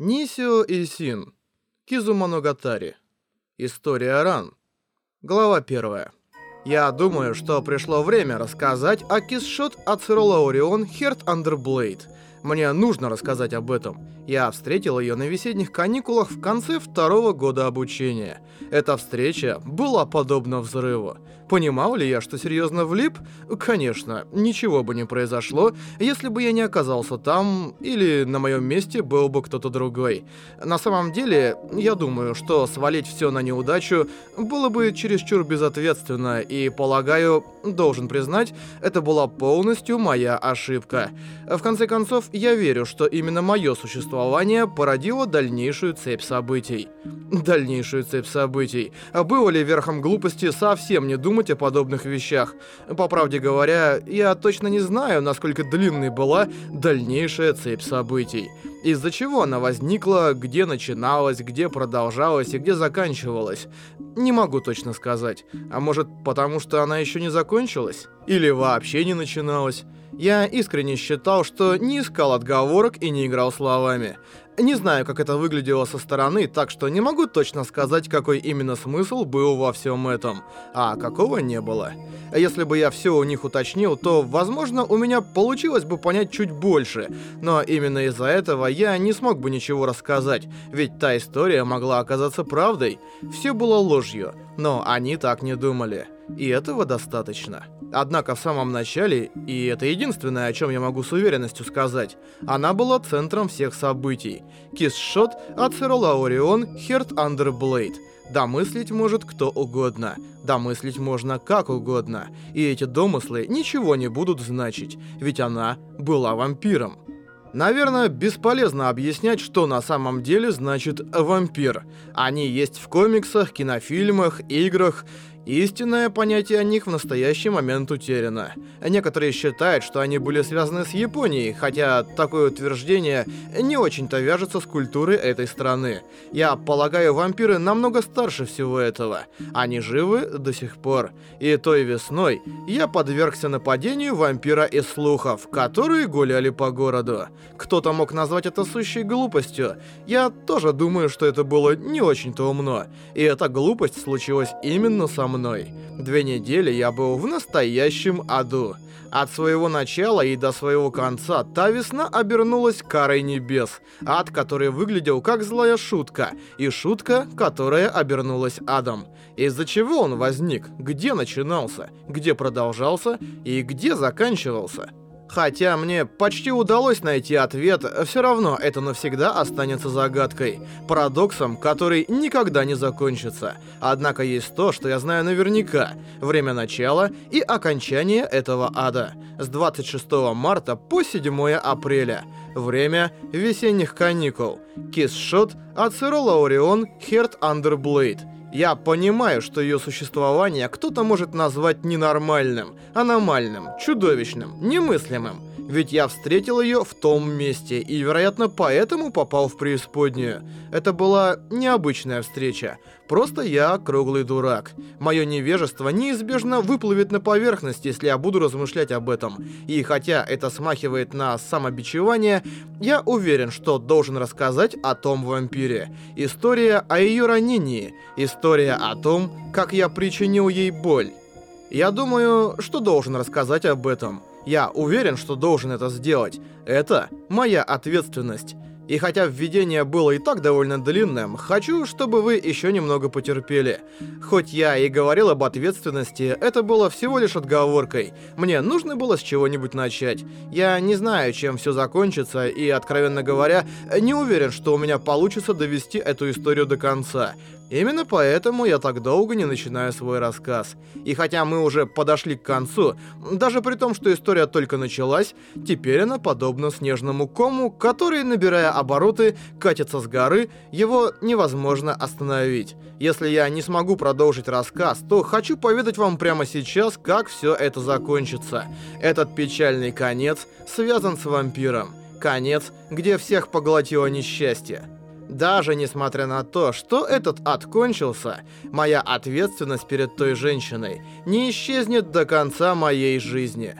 Нисио и Син. Кизуманогатари. История ран. Глава 1. Я думаю, что пришло время рассказать о кисшот Ацерола Орион Херт Андерблейд. Мне нужно рассказать об этом. Я встретил ее на весенних каникулах в конце второго года обучения. Эта встреча была подобна взрыву. Понимал ли я, что серьезно влип? Конечно, ничего бы не произошло, если бы я не оказался там, или на моем месте был бы кто-то другой. На самом деле, я думаю, что свалить все на неудачу было бы чересчур безответственно, и, полагаю, должен признать, это была полностью моя ошибка. В конце концов, я верю, что именно мое существование породило дальнейшую цепь событий. Дальнейшую цепь событий. Было ли верхом глупости совсем не думать о подобных вещах. По правде говоря, я точно не знаю, насколько длинной была дальнейшая цепь событий. Из-за чего она возникла, где начиналась, где продолжалась и где заканчивалась. Не могу точно сказать. А может, потому что она еще не закончилась? Или вообще не начиналась? Я искренне считал, что не искал отговорок и не играл словами. Не знаю, как это выглядело со стороны, так что не могу точно сказать, какой именно смысл был во всем этом, а какого не было. Если бы я все у них уточнил, то, возможно, у меня получилось бы понять чуть больше, но именно из-за этого я не смог бы ничего рассказать, ведь та история могла оказаться правдой. Все было ложью, но они так не думали, и этого достаточно. Однако в самом начале, и это единственное, о чем я могу с уверенностью сказать, она была центром всех событий. Кисшот, Ацерола Орион, Херт Андерблейд. Домыслить может кто угодно. Домыслить можно как угодно. И эти домыслы ничего не будут значить, ведь она была вампиром. Наверное, бесполезно объяснять, что на самом деле значит вампир. Они есть в комиксах, кинофильмах, играх, Истинное понятие о них в настоящий момент утеряно. Некоторые считают, что они были связаны с Японией, хотя такое утверждение не очень-то вяжется с культурой этой страны. Я полагаю, вампиры намного старше всего этого. Они живы до сих пор. И той весной я подвергся нападению вампира из слухов, которые гуляли по городу. Кто-то мог назвать это сущей глупостью. Я тоже думаю, что это было не очень-то умно. И эта глупость случилась именно со мной мной. Две недели я был в настоящем аду. От своего начала и до своего конца та весна обернулась карой небес, ад, который выглядел как злая шутка, и шутка, которая обернулась адом. Из-за чего он возник, где начинался, где продолжался и где заканчивался. Хотя мне почти удалось найти ответ, все равно это навсегда останется загадкой. Парадоксом, который никогда не закончится. Однако есть то, что я знаю наверняка. Время начала и окончания этого ада. С 26 марта по 7 апреля. Время весенних каникул. Кисшот, Ацерола Орион, Херт Андерблейд. Я понимаю, что ее существование кто-то может назвать ненормальным, аномальным, чудовищным, немыслимым. Ведь я встретил ее в том месте и, вероятно, поэтому попал в преисподнюю. Это была необычная встреча. Просто я круглый дурак. Мое невежество неизбежно выплывет на поверхность, если я буду размышлять об этом. И хотя это смахивает на самобичевание, я уверен, что должен рассказать о том вампире. История о ее ранении. История о том, как я причинил ей боль. Я думаю, что должен рассказать об этом. Я уверен, что должен это сделать. Это моя ответственность. И хотя введение было и так довольно длинным, хочу, чтобы вы еще немного потерпели. Хоть я и говорил об ответственности, это было всего лишь отговоркой. Мне нужно было с чего-нибудь начать. Я не знаю, чем все закончится, и, откровенно говоря, не уверен, что у меня получится довести эту историю до конца. Именно поэтому я так долго не начинаю свой рассказ. И хотя мы уже подошли к концу, даже при том, что история только началась, теперь она подобна снежному кому, который, набирая обороты, катится с горы, его невозможно остановить. Если я не смогу продолжить рассказ, то хочу поведать вам прямо сейчас, как все это закончится. Этот печальный конец связан с вампиром. Конец, где всех поглотило несчастье. Даже несмотря на то, что этот ад кончился, моя ответственность перед той женщиной не исчезнет до конца моей жизни.